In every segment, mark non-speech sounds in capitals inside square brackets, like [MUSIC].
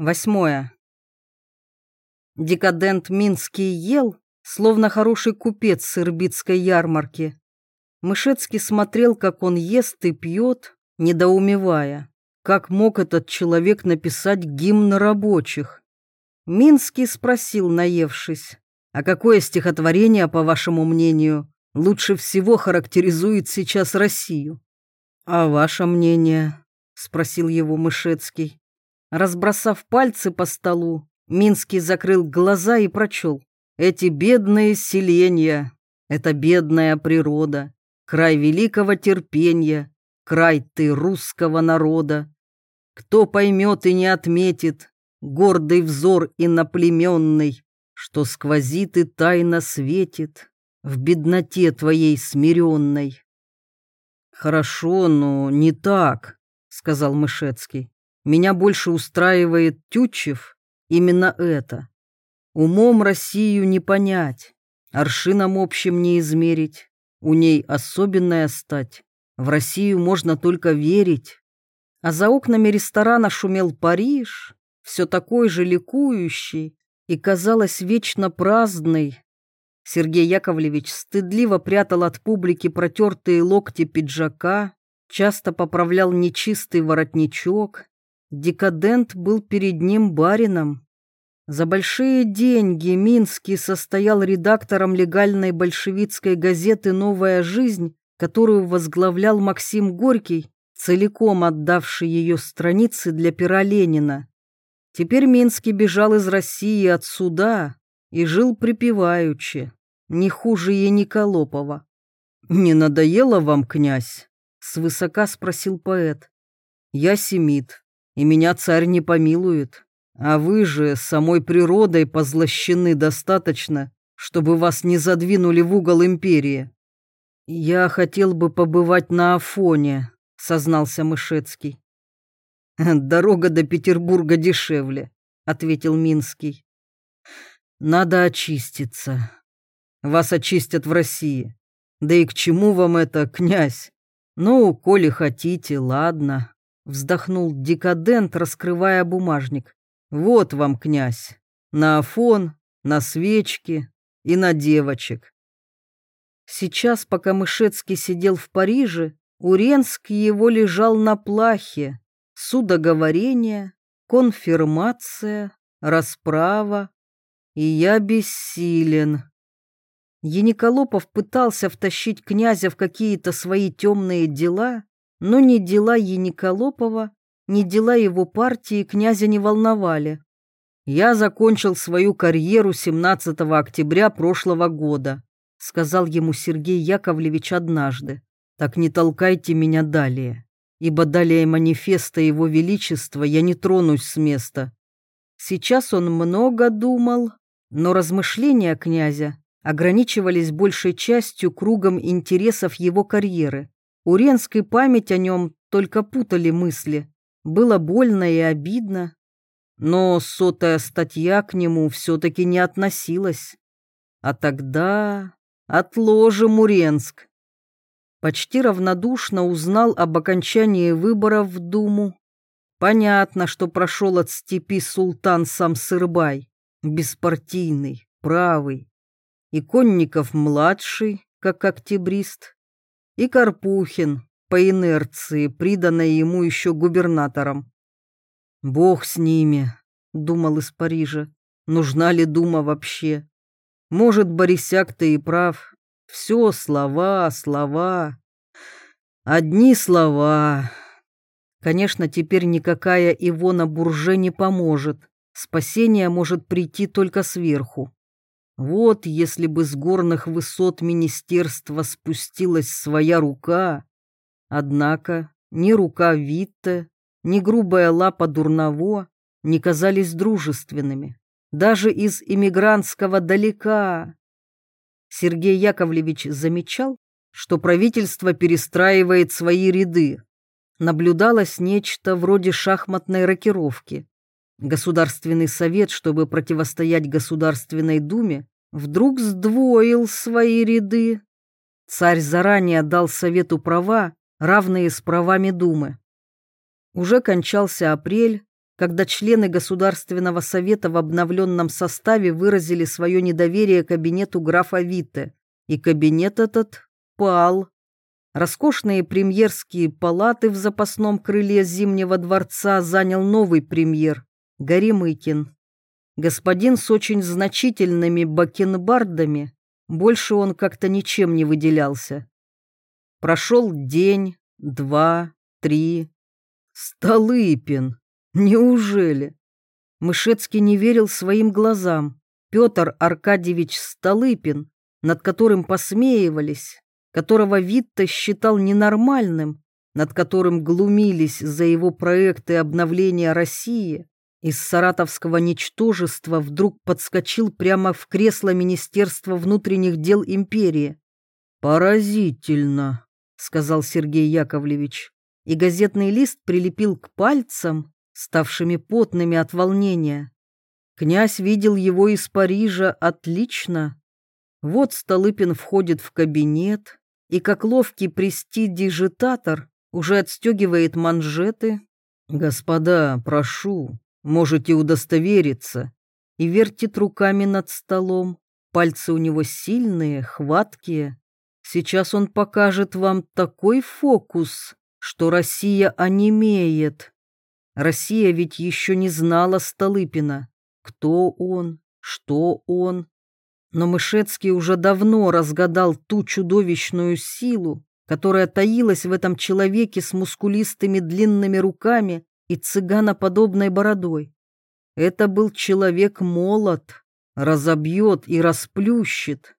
Восьмое. Декадент Минский ел, словно хороший купец с ирбитской ярмарки. Мышецкий смотрел, как он ест и пьет, недоумевая, как мог этот человек написать гимн рабочих. Минский спросил, наевшись, а какое стихотворение, по вашему мнению, лучше всего характеризует сейчас Россию? А ваше мнение? спросил его Мышецкий. Разбросав пальцы по столу, Минский закрыл глаза и прочел. «Эти бедные селения, это бедная природа, край великого терпения, край ты русского народа. Кто поймет и не отметит, гордый взор иноплеменный, что сквозит и тайно светит в бедноте твоей смиренной». «Хорошо, но не так», — сказал Мышецкий. Меня больше устраивает Тютчев именно это. Умом Россию не понять, аршином общим не измерить, у ней особенная стать. В Россию можно только верить. А за окнами ресторана шумел Париж, все такой же ликующий и, казалось, вечно праздный. Сергей Яковлевич стыдливо прятал от публики протертые локти пиджака, часто поправлял нечистый воротничок, Декадент был перед ним барином. За большие деньги Минский состоял редактором легальной большевистской газеты «Новая жизнь», которую возглавлял Максим Горький, целиком отдавший ее страницы для пера Ленина. Теперь Минский бежал из России от суда и жил припеваючи, не хуже Яниколопова. «Не надоело вам, князь?» — свысока спросил поэт. «Я семит, и меня царь не помилует. А вы же самой природой позлощены достаточно, чтобы вас не задвинули в угол империи. Я хотел бы побывать на Афоне, сознался Мышецкий. [LAUGHS] Дорога до Петербурга дешевле, ответил Минский. Надо очиститься. Вас очистят в России. Да и к чему вам это, князь? Ну, коли хотите, ладно. Вздохнул декадент, раскрывая бумажник. Вот вам, князь, на афон, на свечки и на девочек. Сейчас, пока Мышецкий сидел в Париже, Уренск его лежал на плахе. Судоговорение, конфирмация, расправа. И я бессилен. Яниколопов пытался втащить князя в какие-то свои темные дела, но ни дела Яниколопова, ни дела его партии князя не волновали. «Я закончил свою карьеру 17 октября прошлого года», сказал ему Сергей Яковлевич однажды. «Так не толкайте меня далее, ибо далее манифеста Его Величества я не тронусь с места». Сейчас он много думал, но размышления князя ограничивались большей частью кругом интересов его карьеры. Уренской память о нем только путали мысли. Было больно и обидно. Но сотая статья к нему все-таки не относилась. А тогда отложим Уренск. Почти равнодушно узнал об окончании выборов в Думу. Понятно, что прошел от степи султан сам Сырбай, беспартийный, правый. И Конников-младший, как октябрист, и Карпухин, по инерции, приданной ему еще губернатором. «Бог с ними», — думал из Парижа, — «нужна ли дума вообще? Может, Борисяк-то и прав. Все слова, слова. Одни слова. Конечно, теперь никакая Ивона Бурже не поможет. Спасение может прийти только сверху. Вот если бы с горных высот министерства спустилась своя рука. Однако ни рука Витте, ни грубая лапа Дурново не казались дружественными, даже из иммигрантского далека. Сергей Яковлевич замечал, что правительство перестраивает свои ряды. Наблюдалось нечто вроде шахматной рокировки. Государственный совет, чтобы противостоять Государственной Думе, вдруг сдвоил свои ряды. Царь заранее дал совету права, равные с правами Думы. Уже кончался апрель, когда члены Государственного совета в обновленном составе выразили свое недоверие кабинету графа Витте, и кабинет этот пал. Роскошные премьерские палаты в запасном крыле Зимнего дворца занял новый премьер – Горемыкин. Господин с очень значительными бакенбардами, больше он как-то ничем не выделялся. Прошел день, два, три. Столыпин! Неужели? Мышецкий не верил своим глазам. Петр Аркадьевич Столыпин, над которым посмеивались, которого Витта считал ненормальным, над которым глумились за его проекты обновления России, из саратовского ничтожества вдруг подскочил прямо в кресло Министерства внутренних дел империи. «Поразительно», — сказал Сергей Яковлевич, и газетный лист прилепил к пальцам, ставшими потными от волнения. Князь видел его из Парижа отлично. Вот Столыпин входит в кабинет и, как ловкий престидижитатор, уже отстегивает манжеты. «Господа, прошу, можете удостовериться», и вертит руками над столом. Пальцы у него сильные, хваткие. Сейчас он покажет вам такой фокус, что Россия онемеет. Россия ведь еще не знала Столыпина. Кто он, что он. Но Мышецкий уже давно разгадал ту чудовищную силу, которая таилась в этом человеке с мускулистыми длинными руками и цыганоподобной бородой. Это был человек-молот, разобьет и расплющит.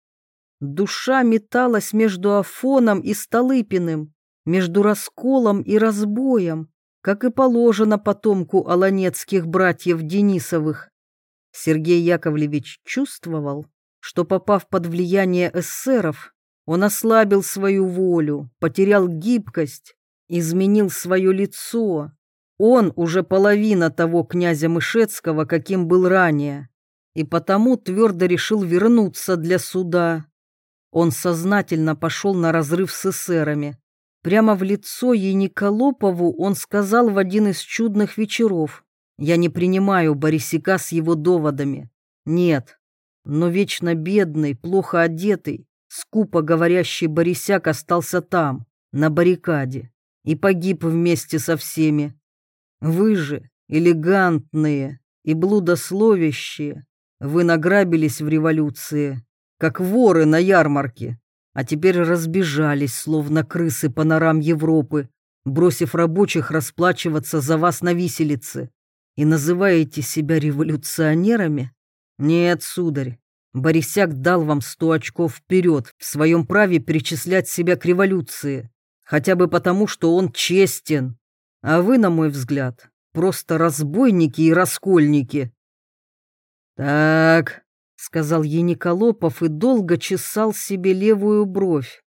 Душа металась между Афоном и Столыпиным, между расколом и разбоем, как и положено потомку аланецких братьев Денисовых. Сергей Яковлевич чувствовал, что, попав под влияние эсеров, он ослабил свою волю, потерял гибкость, изменил свое лицо. Он уже половина того князя Мышецкого, каким был ранее, и потому твердо решил вернуться для суда. Он сознательно пошел на разрыв с эсерами, Прямо в лицо Ениколопову он сказал в один из чудных вечеров. «Я не принимаю Борисика с его доводами. Нет. Но вечно бедный, плохо одетый, скупо говорящий Борисяк остался там, на баррикаде, и погиб вместе со всеми. Вы же, элегантные и блудословящие, вы награбились в революции, как воры на ярмарке, а теперь разбежались, словно крысы по норам Европы, бросив рабочих расплачиваться за вас на виселице. И называете себя революционерами? Нет, сударь, Борисяк дал вам сто очков вперед в своем праве перечислять себя к революции, хотя бы потому, что он честен. А вы, на мой взгляд, просто разбойники и раскольники. Так, сказал Ениколопов и долго чесал себе левую бровь.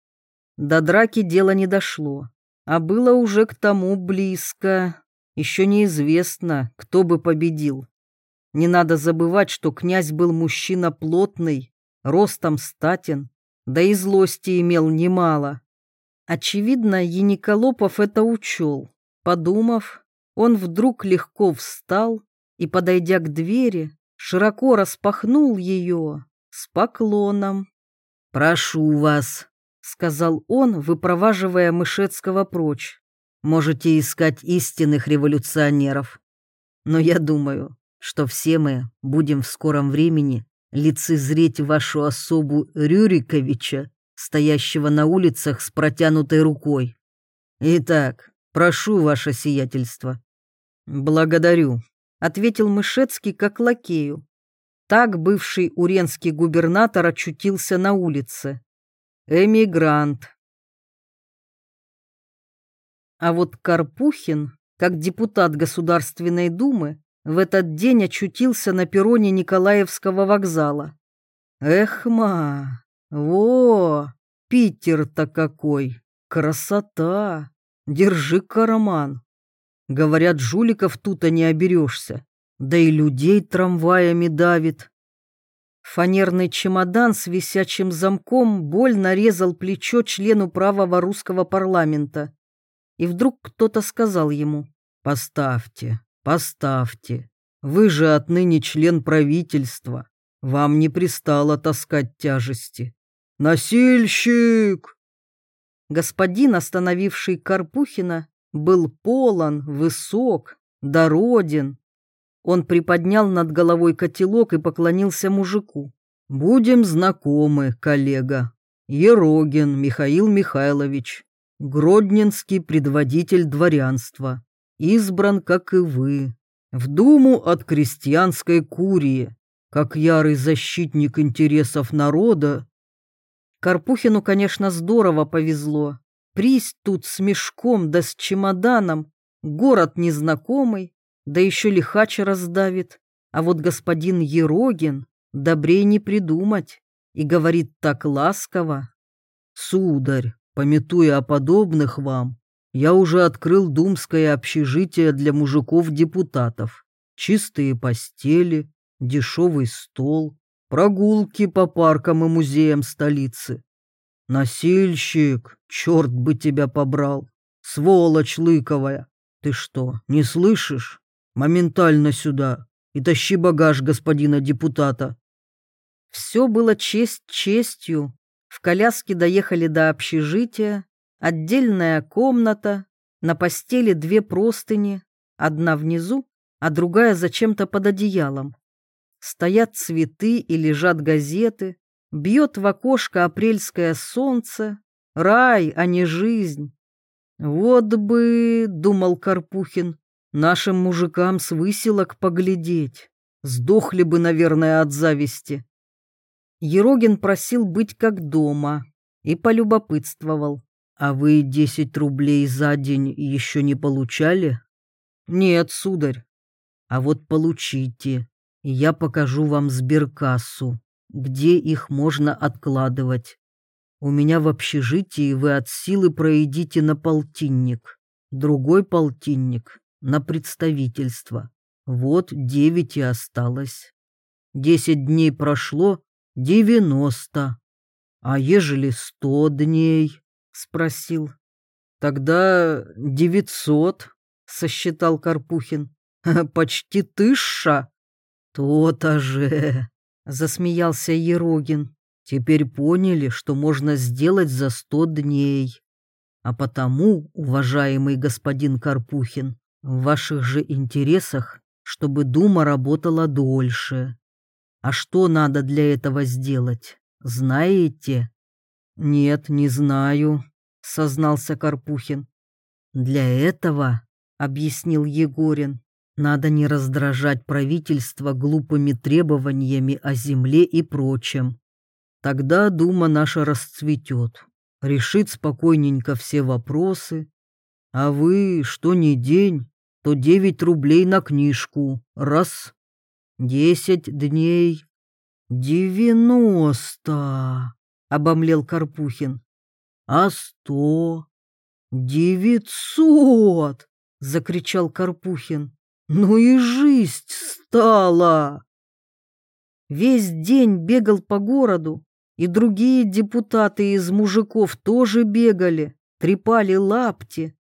До драки дело не дошло, а было уже к тому близко. Еще неизвестно, кто бы победил. Не надо забывать, что князь был мужчина плотный, ростом статен, да и злости имел немало. Очевидно, Ениколопов это учел. Подумав, он вдруг легко встал и, подойдя к двери, широко распахнул ее с поклоном. «Прошу вас», — сказал он, выпроваживая Мышецкого прочь. «Можете искать истинных революционеров. Но я думаю, что все мы будем в скором времени лицезреть вашу особу Рюриковича, стоящего на улицах с протянутой рукой. Итак, прошу ваше сиятельство». «Благодарю», ответил Мышецкий как лакею. Так бывший уренский губернатор очутился на улице. Эмигрант. А вот Карпухин, как депутат Государственной Думы, в этот день очутился на перроне Николаевского вокзала. Эхма, во, Питер-то какой, красота, держи карман. Говорят, жуликов тут-то не оберешься, да и людей трамваями давит. Фанерный чемодан с висячим замком больно резал плечо члену правого русского парламента. И вдруг кто-то сказал ему «Поставьте, Поставьте. Вы же отныне член правительства. Вам не пристало таскать тяжести. Насильщик! Господин, остановивший Карпухина, был полон, высок, дороден. Он приподнял над головой котелок и поклонился мужику. «Будем знакомы, коллега. Ерогин Михаил Михайлович, гродненский предводитель дворянства, избран, как и вы, в Думу от крестьянской курии, как ярый защитник интересов народа. Карпухину, конечно, здорово повезло. Присть тут с мешком да с чемоданом, город незнакомый, да еще лихача раздавит. А вот господин Ерогин добрей не придумать и говорит так ласково. «Сударь, пометуя о подобных вам, я уже открыл думское общежитие для мужиков-депутатов. Чистые постели, дешевый стол, прогулки по паркам и музеям столицы. Насильщик, черт бы тебя побрал, сволочь лыковая. Ты что, не слышишь? Моментально сюда и тащи багаж господина депутата. Все было честь честью. В коляске доехали до общежития, отдельная комната, на постели две простыни, одна внизу, а другая зачем-то под одеялом. Стоят цветы и лежат газеты, бьет в окошко апрельское солнце, рай, а не жизнь. Вот бы, думал Карпухин, нашим мужикам с выселок поглядеть. Сдохли бы, наверное, от зависти. Ерогин просил быть как дома и полюбопытствовал. «А вы десять рублей за день еще не получали?» «Нет, сударь». «А вот получите, я покажу вам сберкассу, где их можно откладывать. У меня в общежитии вы от силы проедите на полтинник, другой полтинник на представительство. Вот девять и осталось. Десять дней прошло, девяносто. А ежели сто дней? Спросил. Тогда девятьсот, сосчитал Карпухин. Почти тысяча. То-то же, засмеялся Ерогин. Теперь поняли, что можно сделать за сто дней. А потому, уважаемый господин Карпухин, в ваших же интересах, чтобы Дума работала дольше. А что надо для этого сделать, знаете? Нет, не знаю, сознался Карпухин. Для этого, объяснил Егорин, надо не раздражать правительство глупыми требованиями о земле и прочем. Тогда дума наша расцветет, решит спокойненько все вопросы. А вы, что ни день, то девять рублей на книжку, раз. Десять дней. Девяносто, обомлел Карпухин. А сто? Девятьсот, закричал Карпухин. Ну и жизнь стала. Весь день бегал по городу, и другие депутаты из мужиков тоже бегали, трепали лапти,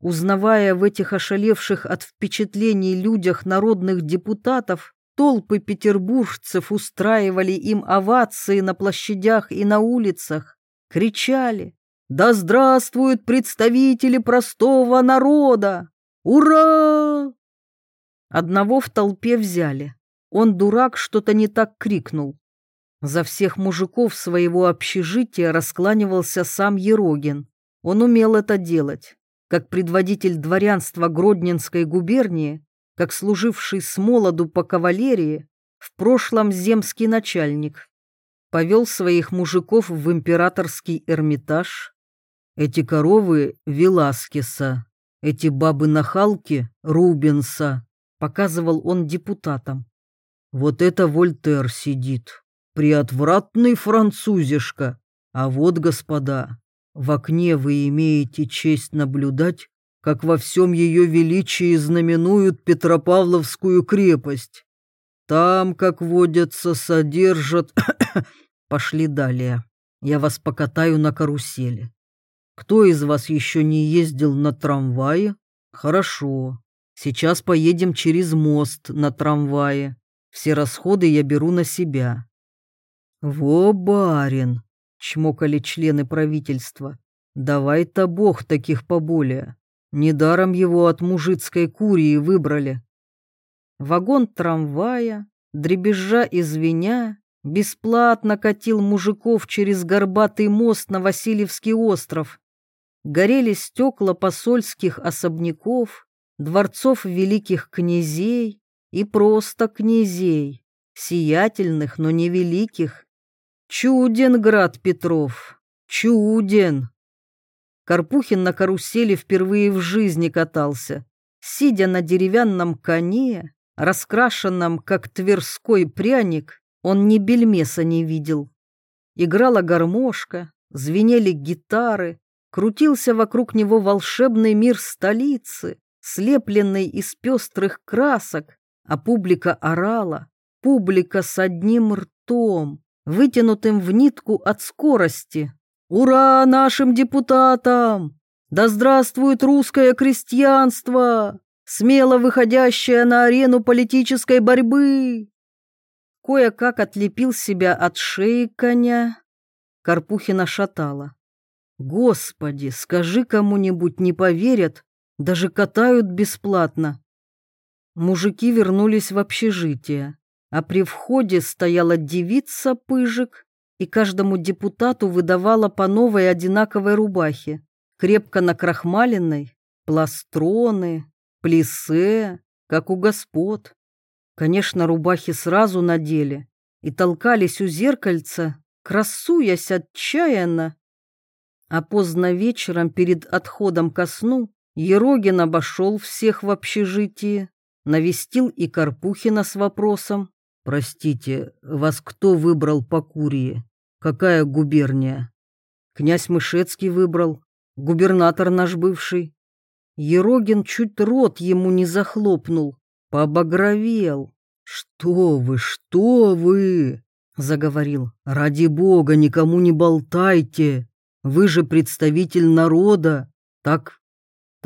узнавая в этих ошалевших от впечатлений людях народных депутатов Толпы петербуржцев устраивали им овации на площадях и на улицах, кричали «Да здравствуют представители простого народа! Ура!» Одного в толпе взяли. Он, дурак, что-то не так крикнул. За всех мужиков своего общежития раскланивался сам Ерогин. Он умел это делать. Как предводитель дворянства Гродненской губернии, как служивший с молоду по кавалерии, в прошлом земский начальник. Повел своих мужиков в императорский Эрмитаж. Эти коровы Веласкеса, эти бабы-нахалки Рубенса, показывал он депутатам. Вот это Вольтер сидит, приотвратный французишка. А вот, господа, в окне вы имеете честь наблюдать, как во всем ее величии знаменуют Петропавловскую крепость. Там, как водятся, содержат... [COUGHS] Пошли далее. Я вас покатаю на карусели. Кто из вас еще не ездил на трамвае? Хорошо. Сейчас поедем через мост на трамвае. Все расходы я беру на себя». «Во, барин!» — чмокали члены правительства. «Давай-то бог таких поболее. Недаром его от мужицкой курии выбрали». Вагон трамвая, дребезжа и звеня, бесплатно катил мужиков через горбатый мост на Васильевский остров. Горели стекла посольских особняков, дворцов великих князей и просто князей, сиятельных, но не великих. Чуден град Петров, чуден. Карпухин на карусели впервые в жизни катался, сидя на деревянном коне, раскрашенном, как тверской пряник, он ни бельмеса не видел. Играла гармошка, звенели гитары, крутился вокруг него волшебный мир столицы, слепленный из пестрых красок, а публика орала, публика с одним ртом, вытянутым в нитку от скорости. «Ура нашим депутатам! Да здравствует русское крестьянство, смело выходящее на арену политической борьбы!» Кое-как отлепил себя от шеи коня. Карпухина шатала. «Господи, скажи кому-нибудь, не поверят, даже катают бесплатно. Мужики вернулись в общежитие, а при входе стояла девица-пыжик и каждому депутату выдавала по новой одинаковой рубахе, крепко накрахмаленной, пластроны, плесе, как у господ. Конечно, рубахи сразу надели и толкались у зеркальца, красуясь отчаянно. А поздно вечером перед отходом ко сну Ерогин обошел всех в общежитии, навестил и Карпухина с вопросом. «Простите, вас кто выбрал по Курии? Какая губерния?» «Князь Мышецкий выбрал, губернатор наш бывший». Ерогин чуть рот ему не захлопнул, побагровел. «Что вы, что вы?» — заговорил. «Ради бога, никому не болтайте. Вы же представитель народа. Так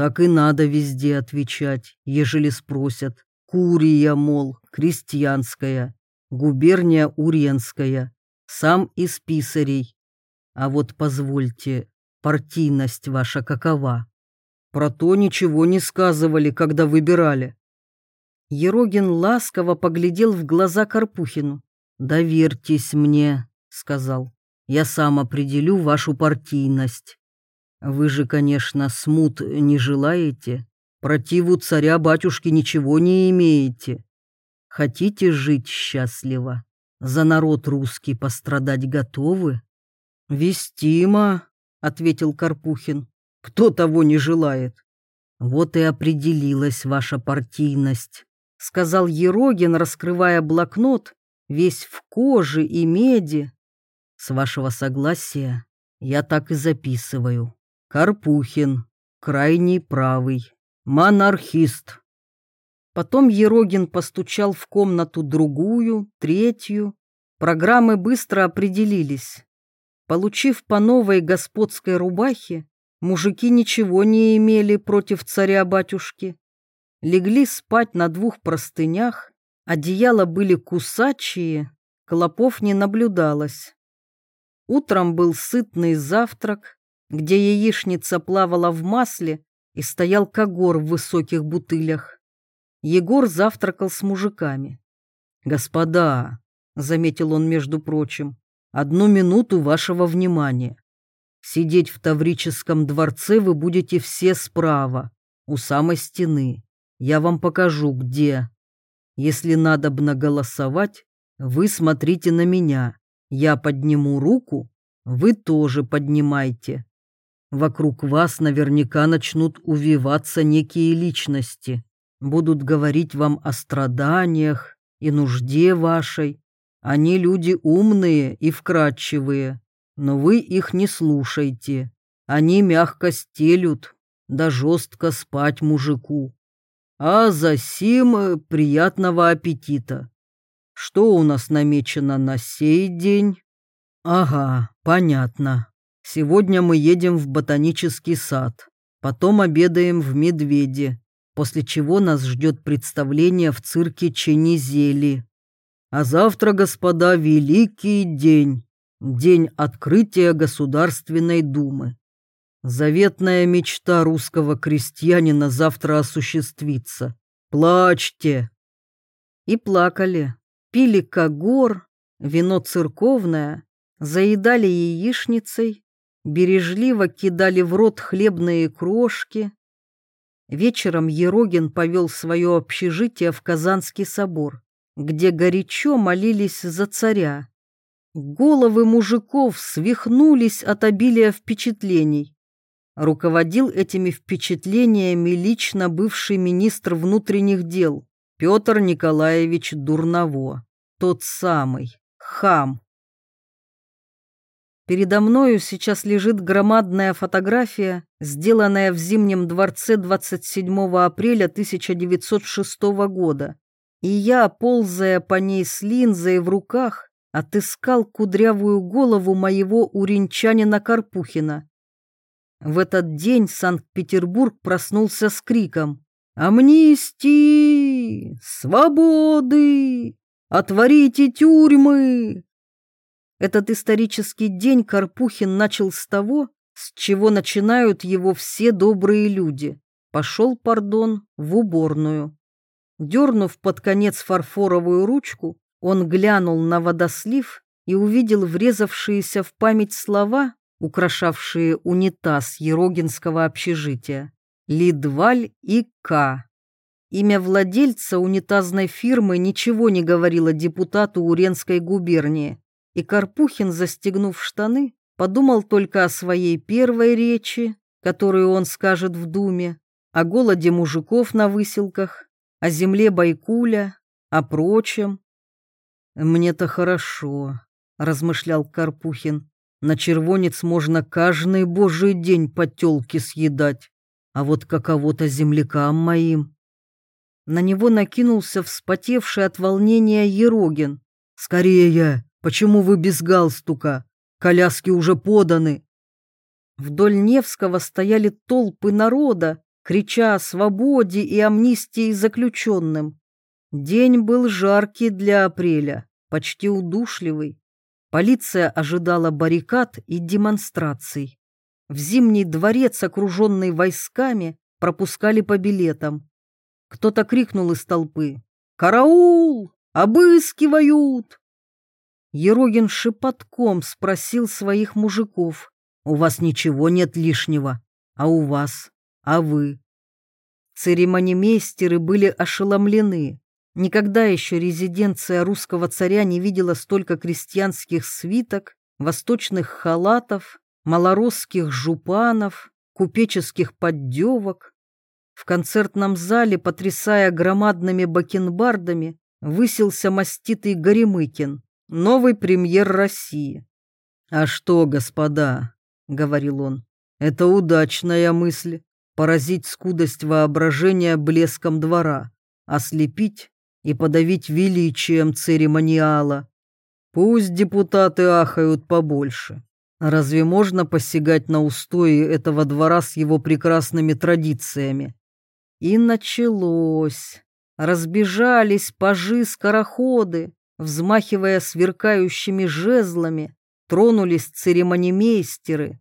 так и надо везде отвечать, ежели спросят. Курия, мол, крестьянская, губерния Уренская, сам из писарей. А вот позвольте, партийность ваша какова? Про то ничего не сказывали, когда выбирали. Ерогин ласково поглядел в глаза Карпухину. «Доверьтесь мне», — сказал, — «я сам определю вашу партийность». Вы же, конечно, смут не желаете, противу царя-батюшки ничего не имеете. Хотите жить счастливо? За народ русский пострадать готовы? Вестимо, ответил Карпухин. Кто того не желает? Вот и определилась ваша партийность, сказал Ерогин, раскрывая блокнот, весь в коже и меди. С вашего согласия я так и записываю. Карпухин, крайний правый, монархист. Потом Ерогин постучал в комнату другую, третью. Программы быстро определились. Получив по новой господской рубахе, мужики ничего не имели против царя-батюшки. Легли спать на двух простынях, одеяла были кусачие, клопов не наблюдалось. Утром был сытный завтрак, где яичница плавала в масле и стоял когор в высоких бутылях. Егор завтракал с мужиками. «Господа», — заметил он между прочим, — «одну минуту вашего внимания. Сидеть в Таврическом дворце вы будете все справа, у самой стены. Я вам покажу, где. Если надобно голосовать, вы смотрите на меня. Я подниму руку, вы тоже поднимайте. Вокруг вас наверняка начнут увиваться некие личности, будут говорить вам о страданиях и нужде вашей. Они люди умные и вкрадчивые, но вы их не слушайте. Они мягко стелют, да жестко спать мужику. А за сим э, приятного аппетита. Что у нас намечено на сей день? Ага, понятно. Сегодня мы едем в ботанический сад, потом обедаем в Медведе, после чего нас ждет представление в цирке Ченизели. А завтра, господа, великий день, день открытия Государственной Думы. Заветная мечта русского крестьянина завтра осуществится. Плачьте!» И плакали, пили когор, вино церковное, заедали яичницей, бережливо кидали в рот хлебные крошки. Вечером Ерогин повел свое общежитие в Казанский собор, где горячо молились за царя. Головы мужиков свихнулись от обилия впечатлений. Руководил этими впечатлениями лично бывший министр внутренних дел Петр Николаевич Дурново, тот самый, хам. Передо мною сейчас лежит громадная фотография, сделанная в Зимнем дворце 27 апреля 1906 года. И я, ползая по ней с линзой в руках, отыскал кудрявую голову моего уренчанина Карпухина. В этот день Санкт-Петербург проснулся с криком «Амнистии! Свободы! Отворите тюрьмы!» Этот исторический день Карпухин начал с того, с чего начинают его все добрые люди. Пошел, пардон, в уборную. Дернув под конец фарфоровую ручку, он глянул на водослив и увидел врезавшиеся в память слова украшавшие унитаз Ерогинского общежития. Лидваль и К. Имя владельца унитазной фирмы ничего не говорило депутату Уренской губернии, и Карпухин, застегнув штаны, подумал только о своей первой речи, которую он скажет в Думе, о голоде мужиков на выселках, о земле Байкуля, о прочем. «Мне-то хорошо», — размышлял Карпухин. На червонец можно каждый божий день по тёлке съедать, а вот каково-то землякам моим. На него накинулся вспотевший от волнения Ерогин. «Скорее! Почему вы без галстука? Коляски уже поданы!» Вдоль Невского стояли толпы народа, крича о свободе и амнистии заключенным. День был жаркий для апреля, почти удушливый. Полиция ожидала баррикад и демонстраций. В Зимний дворец, окруженный войсками, пропускали по билетам. Кто-то крикнул из толпы «Караул! Обыскивают!» Ерогин шепотком спросил своих мужиков «У вас ничего нет лишнего, а у вас, а вы?» Церемонимейстеры были ошеломлены. Никогда еще резиденция русского царя не видела столько крестьянских свиток, восточных халатов, малоросских жупанов, купеческих поддевок. В концертном зале, потрясая громадными бакенбардами, высился маститый Горемыкин, новый премьер России. «А что, господа?» — говорил он. «Это удачная мысль — поразить скудость воображения блеском двора, ослепить и подавить величием церемониала. Пусть депутаты ахают побольше. Разве можно посягать на устои этого двора с его прекрасными традициями? И началось. Разбежались пажи-скороходы, взмахивая сверкающими жезлами, тронулись церемонимейстеры.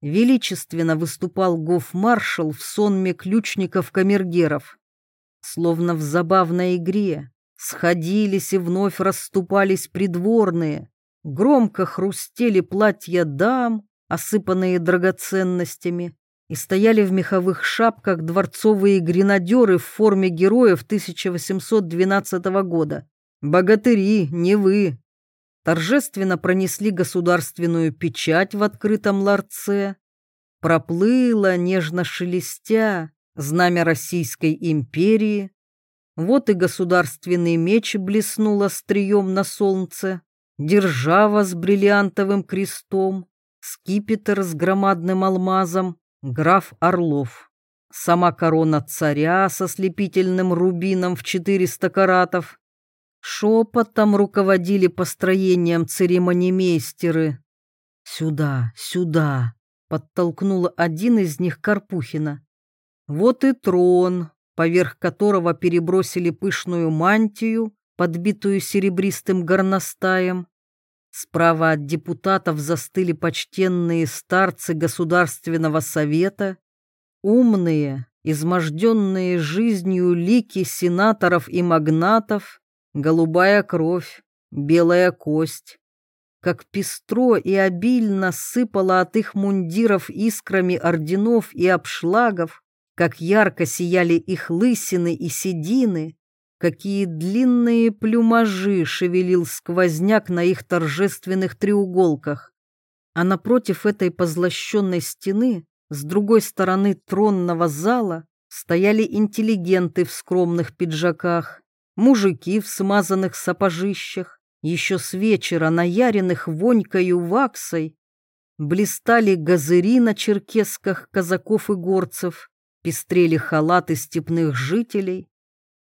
Величественно выступал гофмаршал в сонме ключников-камергеров словно в забавной игре. Сходились и вновь расступались придворные. Громко хрустели платья дам, осыпанные драгоценностями, и стояли в меховых шапках дворцовые гренадеры в форме героев 1812 года. Богатыри, не вы. Торжественно пронесли государственную печать в открытом ларце. Проплыла, нежно шелестя, знамя Российской империи. Вот и государственный меч блеснул острием на солнце, держава с бриллиантовым крестом, скипетр с громадным алмазом, граф Орлов. Сама корона царя со слепительным рубином в 400 каратов. Шепотом руководили построением церемонимейстеры. «Сюда, сюда!» — подтолкнула один из них Карпухина. Вот и трон, поверх которого перебросили пышную мантию, подбитую серебристым горностаем. Справа от депутатов застыли почтенные старцы Государственного совета, умные, изможденные жизнью лики сенаторов и магнатов, голубая кровь, белая кость. Как пестро и обильно сыпало от их мундиров искрами орденов и обшлагов, как ярко сияли их лысины и седины, какие длинные плюмажи шевелил сквозняк на их торжественных треуголках. А напротив этой позлощенной стены, с другой стороны тронного зала, стояли интеллигенты в скромных пиджаках, мужики в смазанных сапожищах, еще с вечера наяреных вонькою ваксой, блистали газыри на черкесках казаков и горцев, пестрели халаты степных жителей,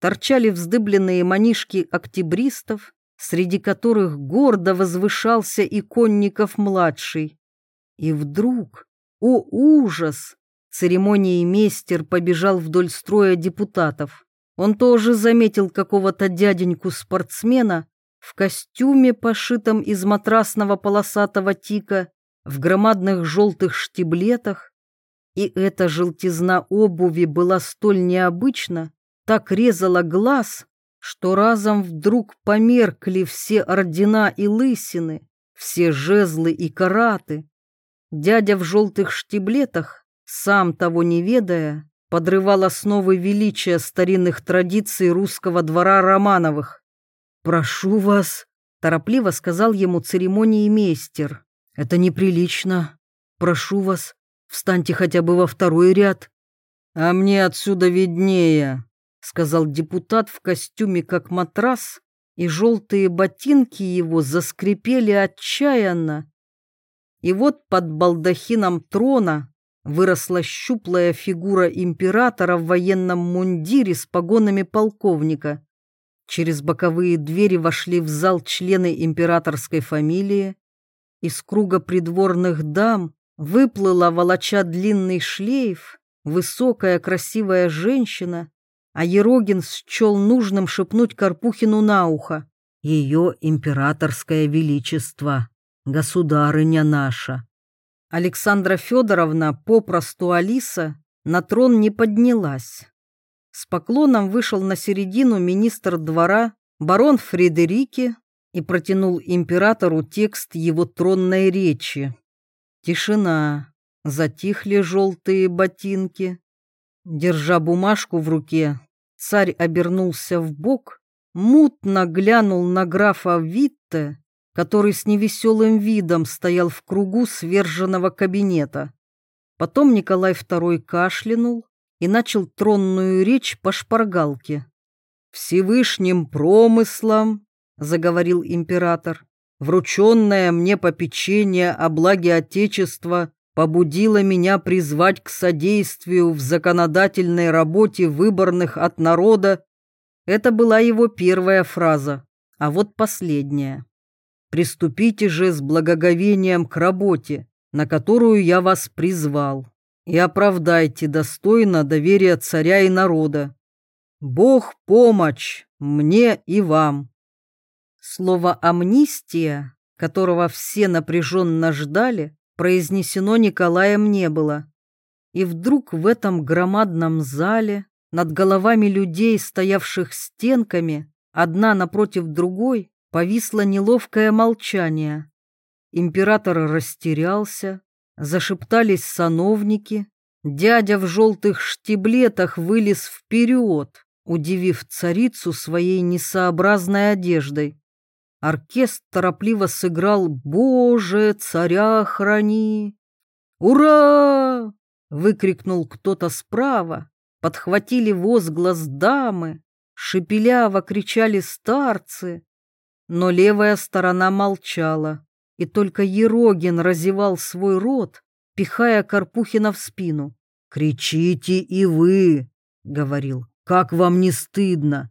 торчали вздыбленные манишки октябристов, среди которых гордо возвышался и Конников-младший. И вдруг, о ужас, церемонии мейстер побежал вдоль строя депутатов. Он тоже заметил какого-то дяденьку-спортсмена в костюме, пошитом из матрасного полосатого тика, в громадных желтых штиблетах. И эта желтизна обуви была столь необычна, так резала глаз, что разом вдруг померкли все ордена и лысины, все жезлы и караты. Дядя в желтых штиблетах, сам того не ведая, подрывал основы величия старинных традиций русского двора Романовых. «Прошу вас», — торопливо сказал ему церемонии мейстер, — «это неприлично. Прошу вас, встаньте хотя бы во второй ряд». «А мне отсюда виднее», сказал депутат в костюме как матрас, и желтые ботинки его заскрипели отчаянно. И вот под балдахином трона выросла щуплая фигура императора в военном мундире с погонами полковника. Через боковые двери вошли в зал члены императорской фамилии. Из круга придворных дам выплыла, волоча длинный шлейф, высокая красивая женщина а Ерогин счел нужным шепнуть Карпухину на ухо. «Ее императорское величество, государыня наша». Александра Федоровна, попросту Алиса, на трон не поднялась. С поклоном вышел на середину министр двора, барон Фредерики, и протянул императору текст его тронной речи. Тишина, затихли желтые ботинки. Держа бумажку в руке, царь обернулся в бок, мутно глянул на графа Витте, который с невеселым видом стоял в кругу сверженного кабинета. Потом Николай II кашлянул и начал тронную речь по шпаргалке. «Всевышним промыслом», — заговорил император, — «врученное мне попечение о благе Отечества побудило меня призвать к содействию в законодательной работе выборных от народа. Это была его первая фраза, а вот последняя. «Приступите же с благоговением к работе, на которую я вас призвал, и оправдайте достойно доверия царя и народа. Бог помощь мне и вам». Слово «амнистия», которого все напряженно ждали, произнесено Николаем не было. И вдруг в этом громадном зале, над головами людей, стоявших стенками, одна напротив другой, повисло неловкое молчание. Император растерялся, зашептались сановники, дядя в желтых штиблетах вылез вперед, удивив царицу своей несообразной одеждой. Оркестр торопливо сыграл «Боже, царя храни!» «Ура!» — выкрикнул кто-то справа, подхватили возглас дамы, шепеляво кричали старцы, но левая сторона молчала, и только Ерогин разевал свой рот, пихая Карпухина в спину. «Кричите и вы!» — говорил. «Как вам не стыдно?»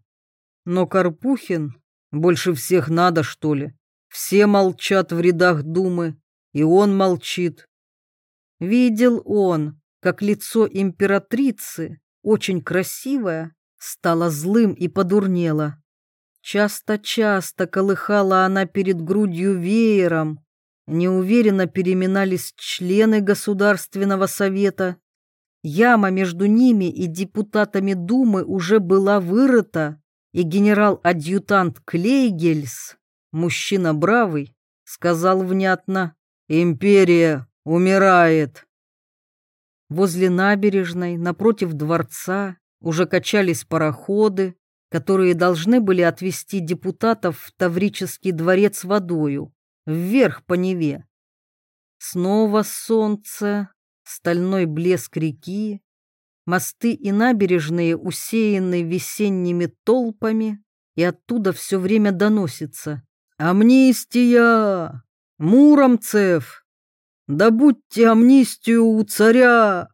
Но Карпухин больше всех надо, что ли? Все молчат в рядах думы, и он молчит. Видел он, как лицо императрицы очень красивая, стало злым и подурнело. Часто-часто колыхала она перед грудью веером, неуверенно переминались члены Государственного совета. Яма между ними и депутатами Думы уже была вырыта, и генерал-адъютант Клейгельс, мужчина бравый, сказал внятно «Империя умирает». Возле набережной, напротив дворца, уже качались пароходы, которые должны были отвезти депутатов в Таврический дворец водою, вверх по Неве. Снова солнце, стальной блеск реки, мосты и набережные усеяны весенними толпами, и оттуда все время доносится «Амнистия! Муромцев! Добудьте амнистию у царя!»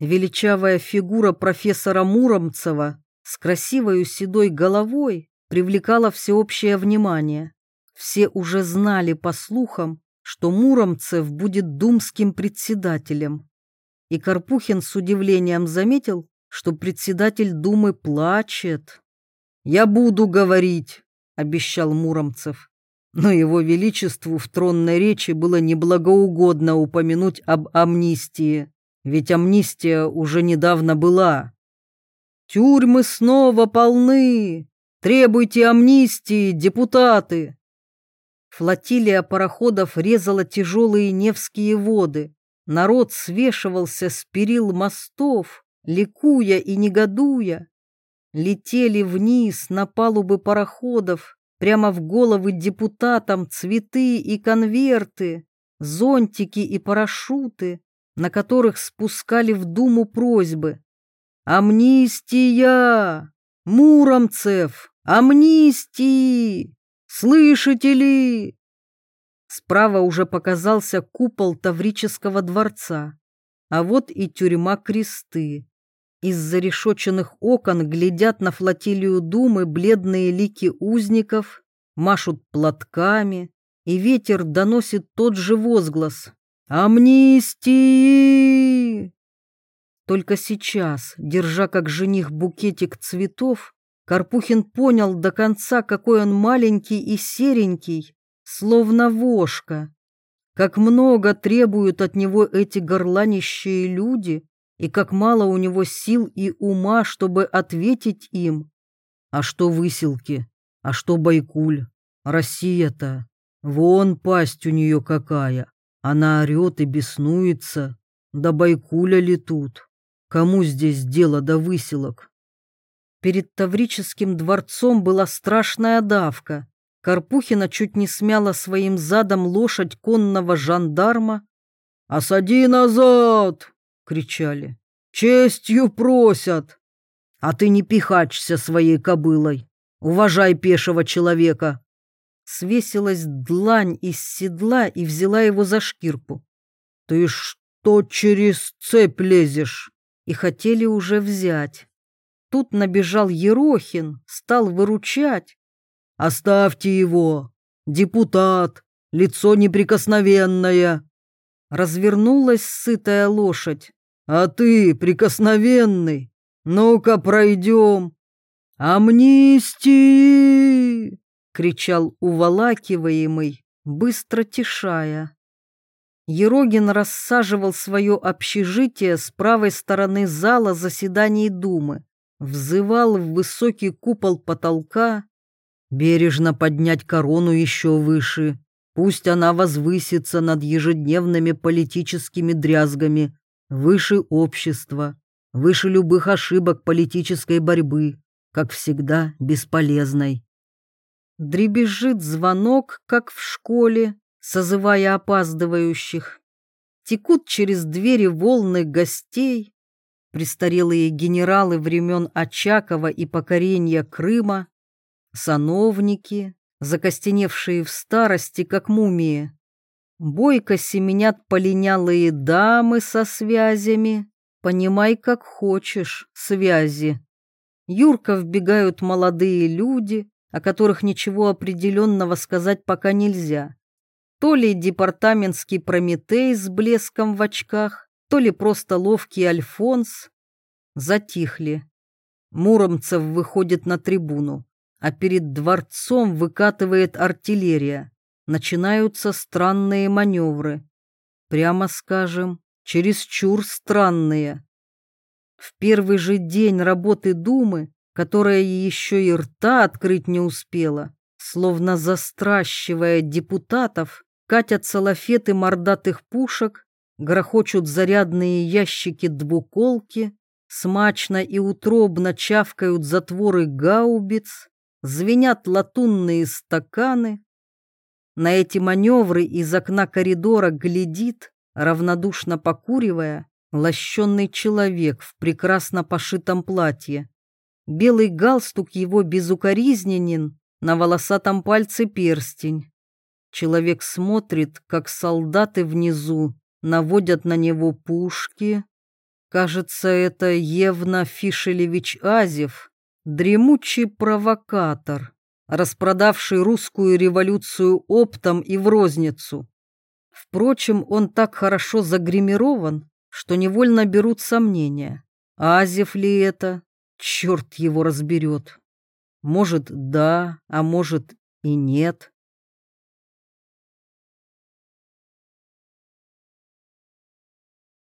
Величавая фигура профессора Муромцева с красивой седой головой привлекала всеобщее внимание. Все уже знали по слухам, что Муромцев будет думским председателем. И Карпухин с удивлением заметил, что председатель Думы плачет. «Я буду говорить», — обещал Муромцев. Но его величеству в тронной речи было неблагоугодно упомянуть об амнистии, ведь амнистия уже недавно была. «Тюрьмы снова полны! Требуйте амнистии, депутаты!» Флотилия пароходов резала тяжелые Невские воды. Народ свешивался с перил мостов, ликуя и негодуя. Летели вниз на палубы пароходов, прямо в головы депутатам цветы и конверты, зонтики и парашюты, на которых спускали в Думу просьбы. «Амнистия! Муромцев! Амнистии!» Слышите ли?» Справа уже показался купол Таврического дворца, а вот и тюрьма Кресты. Из зарешоченных окон глядят на флотилию Думы бледные лики узников, машут платками, и ветер доносит тот же возглас «Амнистии!». Только сейчас, держа как жених букетик цветов, Карпухин понял до конца, какой он маленький и серенький, словно вошка. Как много требуют от него эти горланищие люди, и как мало у него сил и ума, чтобы ответить им. А что выселки? А что Байкуль? Россия-то? Вон пасть у нее какая. Она орет и беснуется. Да Байкуля ли тут? Кому здесь дело до выселок? Перед Таврическим дворцом была страшная давка. Карпухина чуть не смяла своим задом лошадь конного жандарма. «Осади назад!» — кричали. «Честью просят!» «А ты не пихачься своей кобылой! Уважай пешего человека!» Свесилась длань из седла и взяла его за шкирку. «Ты что через цепь лезешь?» И хотели уже взять. Тут набежал Ерохин, стал выручать. «Оставьте его! Депутат! Лицо неприкосновенное!» Развернулась сытая лошадь. «А ты, прикосновенный, ну-ка пройдем!» «Амнистии!» — кричал уволакиваемый, быстро тишая. Ерогин рассаживал свое общежитие с правой стороны зала заседаний Думы взывал в высокий купол потолка, бережно поднять корону еще выше, пусть она возвысится над ежедневными политическими дрязгами, выше общества, выше любых ошибок политической борьбы, как всегда бесполезной. Дребезжит звонок, как в школе, созывая опаздывающих. Текут через двери волны гостей, престарелые генералы времен Очакова и покорения Крыма, сановники, закостеневшие в старости, как мумии. Бойко семенят полинялые дамы со связями, понимай, как хочешь, связи. Юрко вбегают молодые люди, о которых ничего определенного сказать пока нельзя. То ли департаментский Прометей с блеском в очках, то ли просто ловкий Альфонс. затихли. Муромцев выходит на трибуну, а перед дворцом выкатывает артиллерия. Начинаются странные маневры. Прямо скажем, чересчур странные. В первый же день работы Думы, которая еще и рта открыть не успела, словно застращивая депутатов, катятся лафеты мордатых пушек, грохочут зарядные ящики двуколки, смачно и утробно чавкают затворы гаубиц, звенят латунные стаканы. На эти маневры из окна коридора глядит, равнодушно покуривая, лощенный человек в прекрасно пошитом платье. Белый галстук его безукоризненен, на волосатом пальце перстень. Человек смотрит, как солдаты внизу наводят на него пушки. Кажется, это Евна Фишелевич Азев, дремучий провокатор, распродавший русскую революцию оптом и в розницу. Впрочем, он так хорошо загримирован, что невольно берут сомнения. Азев ли это? Черт его разберет. Может, да, а может и нет.